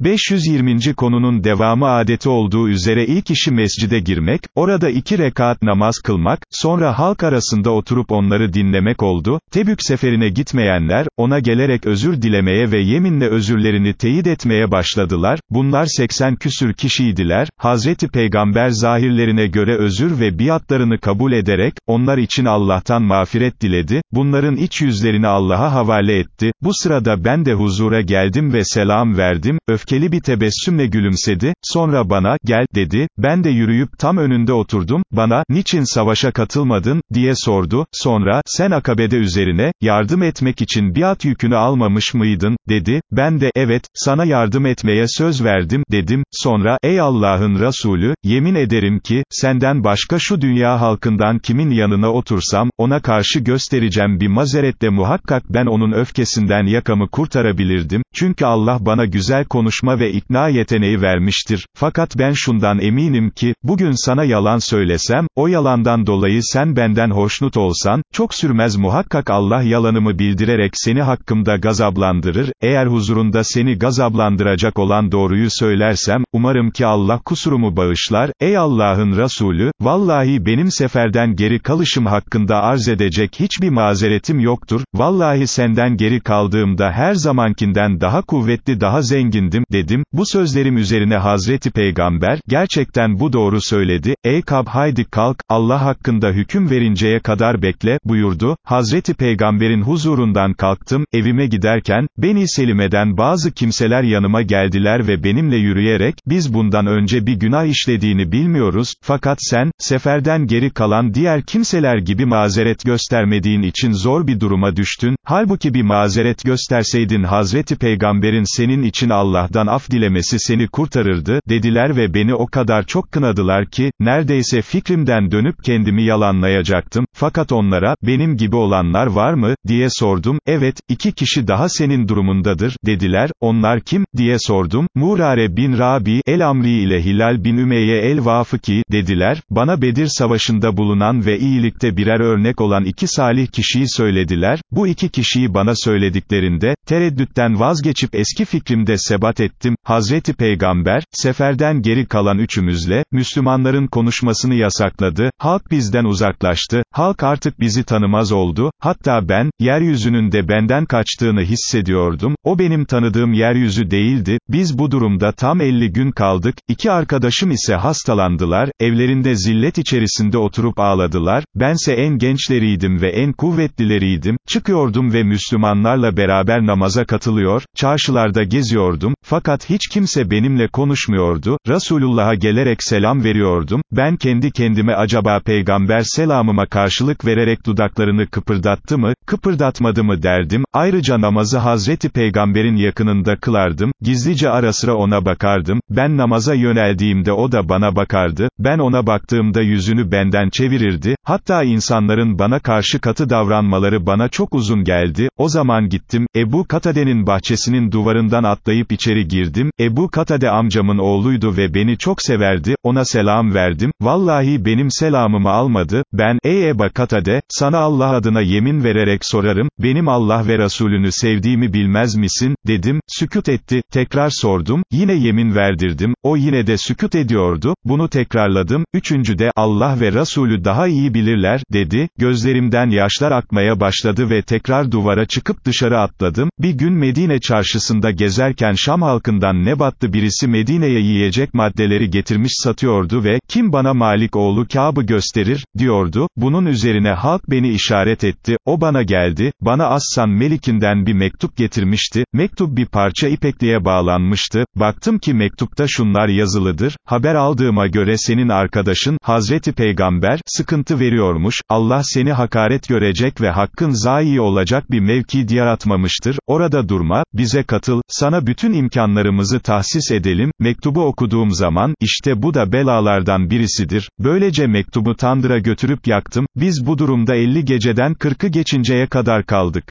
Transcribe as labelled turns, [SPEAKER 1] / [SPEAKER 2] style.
[SPEAKER 1] 520. konunun devamı adeti olduğu üzere ilk işi mescide girmek, orada iki rekat namaz kılmak, sonra halk arasında oturup onları dinlemek oldu, Tebük seferine gitmeyenler, ona gelerek özür dilemeye ve yeminle özürlerini teyit etmeye başladılar, bunlar 80 küsür kişiydiler, Hazreti Peygamber zahirlerine göre özür ve biatlarını kabul ederek, onlar için Allah'tan mağfiret diledi, bunların iç yüzlerini Allah'a havale etti, bu sırada ben de huzura geldim ve selam verdim, öfkeli bir tebessümle gülümsedi, sonra bana, gel, dedi, ben de yürüyüp tam önünde oturdum, bana, niçin savaşa katılmadın, diye sordu, sonra, sen akabede üzerine, yardım etmek için biat yükünü almamış mıydın, dedi, ben de, evet, sana yardım etmeye söz verdim, dedim, sonra, ey Allah'ın Resulü, yemin ederim ki, senden başka şu dünya halkından kimin yanına otursam, ona karşı göstereceğim bir mazeretle muhakkak ben onun öfkesinden yakamı kurtarabilirdim, çünkü Allah bana güzel konuşma ve ikna yeteneği vermiştir, fakat ben şundan eminim ki, bugün sana yalan söylesem, o yalandan dolayı sen benden hoşnut olsan, çok sürmez muhakkak Allah yalanımı bildirerek seni hakkımda gazablandırır, eğer huzurunda seni gazablandıracak olan doğruyu söylersem, umarım ki Allah kusurumu bağışlar, ey Allah'ın Resulü, vallahi benim seferden geri kalışım hakkında arz edecek hiçbir mazeretim yoktur, vallahi senden geri kaldığımda her zamankinden daha kuvvetli daha zengindim, dedim, bu sözlerim üzerine Hazreti Peygamber, gerçekten bu doğru söyledi, ey Kab haydi kalk, Allah hakkında hüküm verinceye kadar bekle, buyurdu, Hazreti Peygamberin huzurundan kalktım, evime giderken, Beni Selime'den bazı kimseler yanıma geldiler ve benimle yürüyerek, biz bundan önce bir günah işlediğini bilmiyoruz, fakat sen, seferden geri kalan diğer kimseler gibi mazeret göstermediğin için zor bir duruma düştün, halbuki bir mazeret gösterseydin Hazreti Peygamberin senin için Allah'tan af dilemesi seni kurtarırdı, dediler ve beni o kadar çok kınadılar ki, neredeyse fikrimden dönüp kendimi yalanlayacaktım, fakat onlara, benim gibi olanlar var mı, diye sordum, evet, iki kişi daha senin durumundadır, dediler, onlar kim, diye sordum, Murare bin Rabi, El-Amri ile Hilal bin Ümeyye el-Vafıki, dediler, bana Bedir Savaşı'nda bulunan ve iyilikte birer örnek olan iki salih kişiyi söylediler, bu iki kişiyi bana söylediklerinde, tereddütten vazgeçip eski fikrimde sebat ettim, Hazreti Peygamber, seferden geri kalan üçümüzle, Müslümanların konuşmasını yasakladı, halk bizden uzaklaştı, halk artık bizi tanımaz oldu, hatta ben, yeryüzünün de benden kaçtığını hissediyordum, o benim tanıdığım yeryüzü değildi, biz bu durumda tam 50 gün kaldık, iki arkadaşım ise hastalandılar, evlerinde zillet içerisinde oturup ağladılar, bense en gençleriydim ve en kuvvetlileriydim, çıkıyordum ve Müslümanlarla beraber namaza katılıyor, çarşılarda geziyordum, fakat hiç kimse benimle konuşmuyordu, Resulullah'a gelerek selam veriyordum, ben kendi kendime acaba peygamber selamıma karşılık vererek dudaklarını kıpırdattı mı, kıpırdatmadı mı derdim, ayrıca namazı Hazreti Peygamber'in yakınında kılardım, gizlice ara sıra ona bakardım, ben namaza yöneldiğimde o da bana bakardı, ben ona baktığımda yüzünü benden çevirirdi, hatta insanların bana karşı katı davranmaları bana çok uzun geldi, o zaman gittim, Ebu Katade'nin bahçesinin duvarından atlayıp içeri girdim, Ebu Katade amcamın oğluydu ve beni çok severdi, ona selam verdim, vallahi benim selamımı almadı, ben, ey Ebu Katade, sana Allah adına yemin vererek sorarım, benim Allah ve Resulünü sevdiğimi bilmez misin, dedim, sükut etti, tekrar sordum, yine yemin verdirdim, o yine de sükut ediyordu, bunu tekrarladım, üçüncü de, Allah ve Resulü daha iyi bilirler, dedi, gözlerimden yaşlar akmaya başladı ve tekrar duvara çıkıp dışarı atladım, bir gün Medine çarşısında gezerken Şam halkından ne battı birisi Medine'ye yiyecek maddeleri getirmiş satıyordu ve, kim bana Malik oğlu Kâb'ı gösterir, diyordu, bunun üzerine halk beni işaret etti, o bana geldi, bana Assan Melik'inden bir mektup getirmişti, mektup bir parça ipekliğe bağlanmıştı, baktım ki mektupta şunlar yazılıdır, haber aldığıma göre senin arkadaşın, Hazreti Peygamber, sıkıntı veriyormuş, Allah seni hakaret görecek ve hakkın zayi olacak bir mevki yaratmamıştır, orada durma, bize katıl, sana bütün imkanlarımızı tahsis edelim, mektubu okuduğum zaman, işte bu da belalardan birisidir, böylece mektubu tandıra götürüp yaktım, biz bu durumda 50 geceden 40'ı geçinceye kadar kaldık.